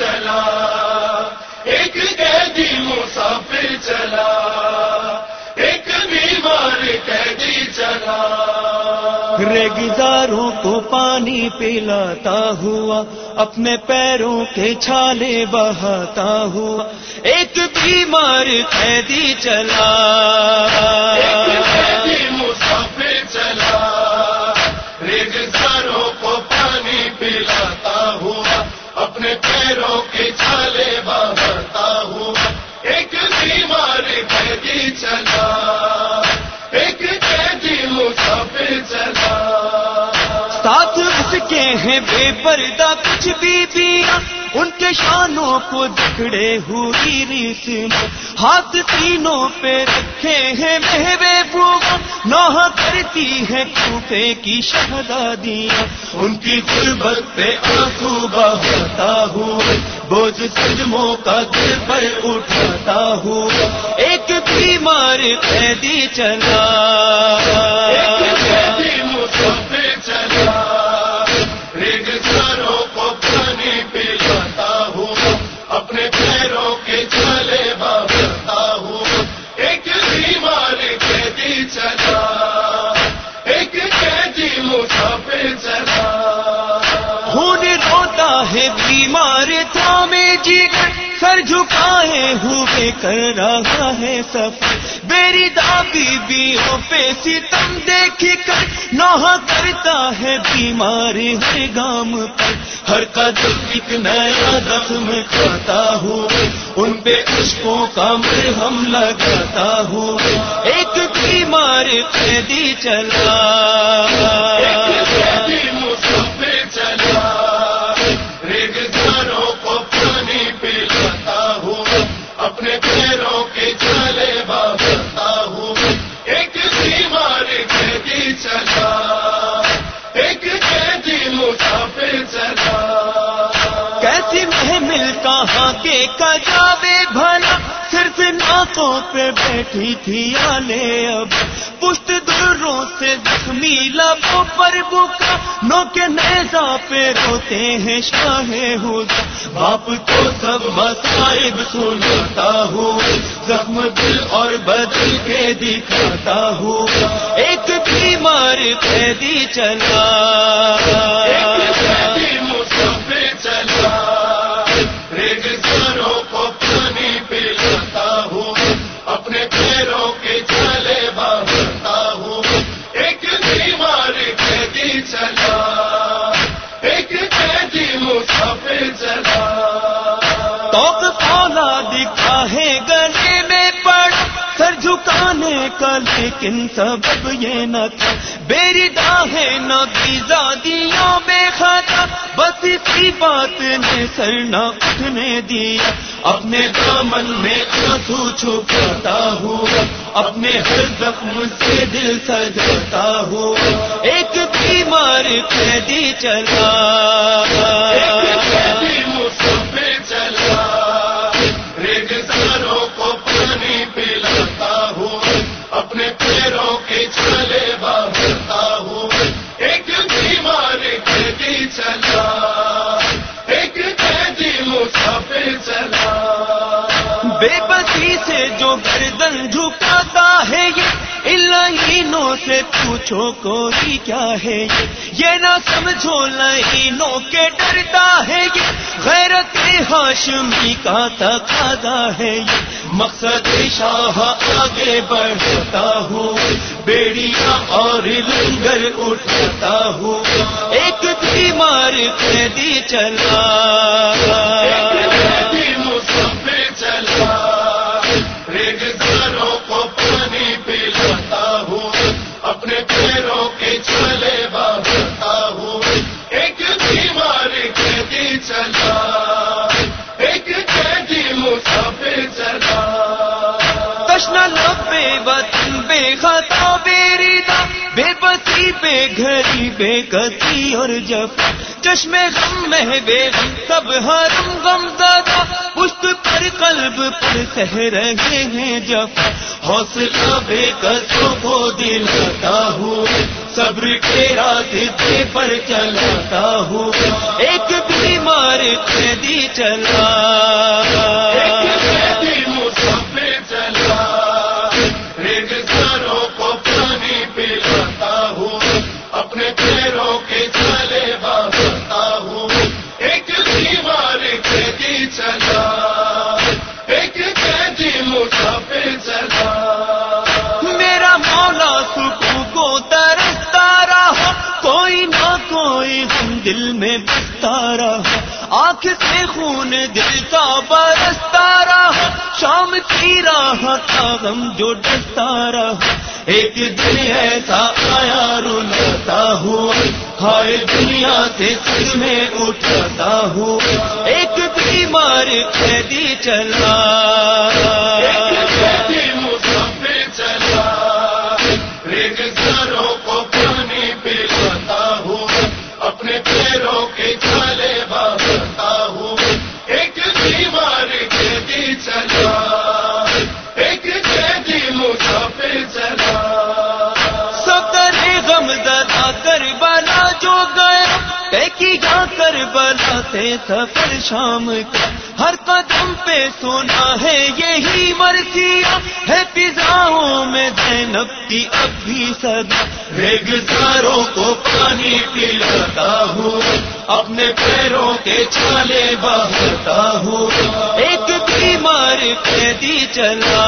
چلا، ایک قیدی مسافر چلا، ایک بیمار قیدی چلا۔ ریگزاروں کو پانی پلاتا ہوا، اپنے پیروں کے چھالے بہاتا ہوا، ایک بیمار قیدی چلا۔ ہیں بے پردہ کچھ بیویاں ان کے شانوں کو جکڑے ہوئی ریس میں۔ ہاتھ سینوں پہ رکھے ہیں مہوے بوگا نوح کرتی ہے کوفے کی شہزادیاں۔ ان کی غربت پہ آنسو بہتا ہوں۔ بوجھ سجموں کا دل پر اٹھاتا ہوں۔ ایک بیمار قیدی چلا۔ خون روتا ہے بیمار تھامے جی۔ سر جھکائے ہوئے کر رہا ہے سفر میری دابی بیوں پہ ستم دیکھ کر۔ نوحہ کرتا ہے بیمار ہر گام پر۔ ہر قدم ایک نیا زخم کھاتا ہوں۔ ان پہ عشقوں کا مرہم لگاتا ہوں۔ بیمار قیدی چلا چلا۔ ریگزاروں کو پانی پلاتا ہوں اپنے پیروں کے چلے کہاں کے کجاوے بھلا صرف ناکوں پہ بیٹھی تھی آلے اب۔ پشت دروں سے زخمی لبوں پر بکا نو کے نیزا پہ روتے ہیں شاہ ہوتا باپ کو سب مصائب سناتا ہوں۔ زخم دل اور بدل کے دکھاتا ہوں۔ ایک بیمار قیدی چلا۔ سر جھکانے کا، لیکن سبب یہ نہ تھا۔ بیری ہے نہ زادیوں بے خطا بس اسی بات نے سر نہ اٹھنے دیا۔ اپنے دامن میں آنسو چھپاتا ہوں اپنے ہر زخم سے دل سجاتا ہوں ایک بیمار قیدی چلا۔ بے بسی سے جو گردن جھکاتا ہے یہ الہینوں سے پوچھو کوئی کیا ہے یہ؟ یہ نہ سمجھو لہینوں کے ڈرتا ہے یہ، غیرت ہاشمی کا تقاضا ہے یہ۔ مقصد شاہ آگے بڑھتا ہوں، بیڑیاں اور لنگر اٹھاتا ہوں۔ ایک بیمار قیدی چلا۔ بسی بے گتی اور جب چشمے غم میں بے سب حرم غم زدہ پشت پر قلب پر سہ رہے ہیں جب حوصلہ بے قصوں کو دل دلاتا ہوں، صبر کے راستے پر چلاتا ہوں۔ ایک بیمار قیدی چلا۔ دل میں بستا رہا آنکھ سے خون دل کا برستا رہا۔ شام کی راہ کا غم جو ڈستا رہا۔ ایک دن ایسا آیا رلاتا ہوا۔ ہائے، دنیا سے سر میں اٹھاتا ہوں ایک بیمار قیدی چلا۔ کر بلا جو گیا پیکی جا کر بلا سے سفر شام کا۔ ہر قدم پہ سونا ہے یہی مرثیا ہے فضاؤں میں زینب کی اب بھی سدا ریگزاروں کو پانی پلاتا ہوں، اپنے پیروں کے چھالے بہتا ہوں۔ ایک بیمار قیدی چلا۔